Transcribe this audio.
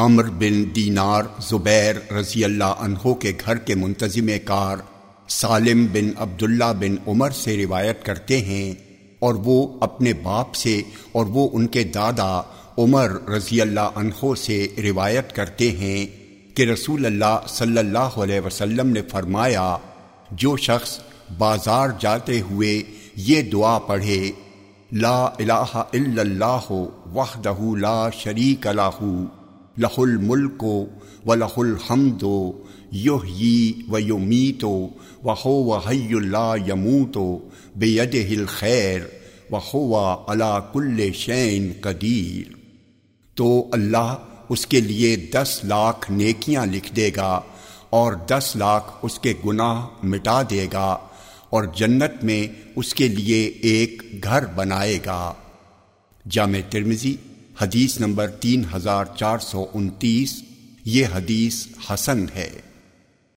عمر بن دینار زبیر رضی اللہ عنہ کے گھر کے منتظم کار سالم بن عبداللہ بن عمر سے روایت کرتے ہیں اور وہ اپنے باپ سے اور وہ ان کے دادا عمر رضی اللہ عنہ سے روایت کرتے ہیں کہ رسول اللہ صلی اللہ علیہ وسلم نے فرمایا، جو شخص بازار جاتے ہوئے یہ دعا پڑھے، لا الہ الا اللّہ وحدہ لا شریک اللہ وحدہ لا شریک لہ لہ الملک و لہ الحمد یحیی و یمیتو و ہو وحی اللہ یموتو بیدہ الخیر و ہو علا کل شین قدیر۔ تو اللہ اس کے لیے دس لاکھ نیکیاں لکھ دے گا اور دس لاکھ اس کے گناہ مٹا دے گا اور جنت میں اس کے لیے ایک گھر بنائے گا۔ جامع ترمزی حدیث نمبر تین ہزار چار سو انتیس یہ حدیث حسن ہے۔